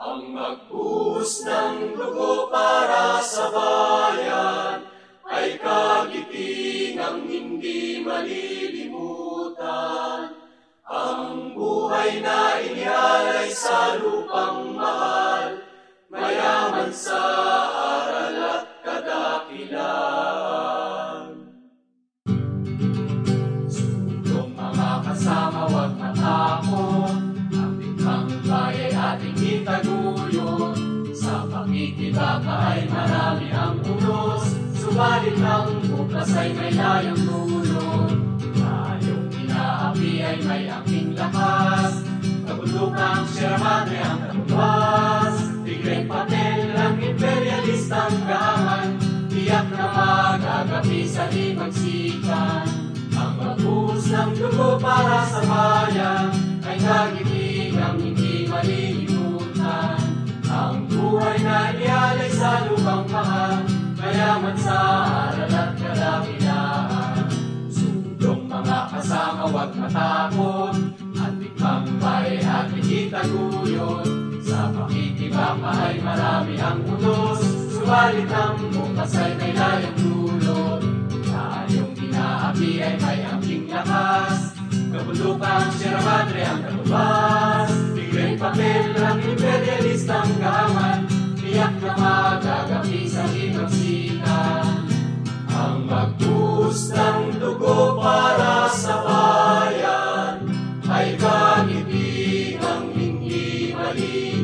Ang magbuhos ng dugo para sa bayan ay kagitingang hindi malilimutan. Ang buhay na inialay sa lupang Pakikibaka ay marami ang unos, subalit ang bukas ay may layang tulog. Tayong inaapi ay may aking lakas, kabundukang Sierra Madre ang katubas. Tigre papel ang imperialistang gaman, tiyak na magagapi sa limagsikan. Ang magbuhos ng dugo para sa buhay na inialay sa lupang mahal, mayaman sa aral at kadakilaan. Sulong mga kasama, wag matakot, at ikang bay at itaguyod. Sa pakikibaka ay marami ang unos, subalit ang bukas ay may layang dulot. Tayong inaapi ay may aking lakas, kabundukang Sierra Madre ang katubas. Tigre papel ang imperialistang gaman, bayan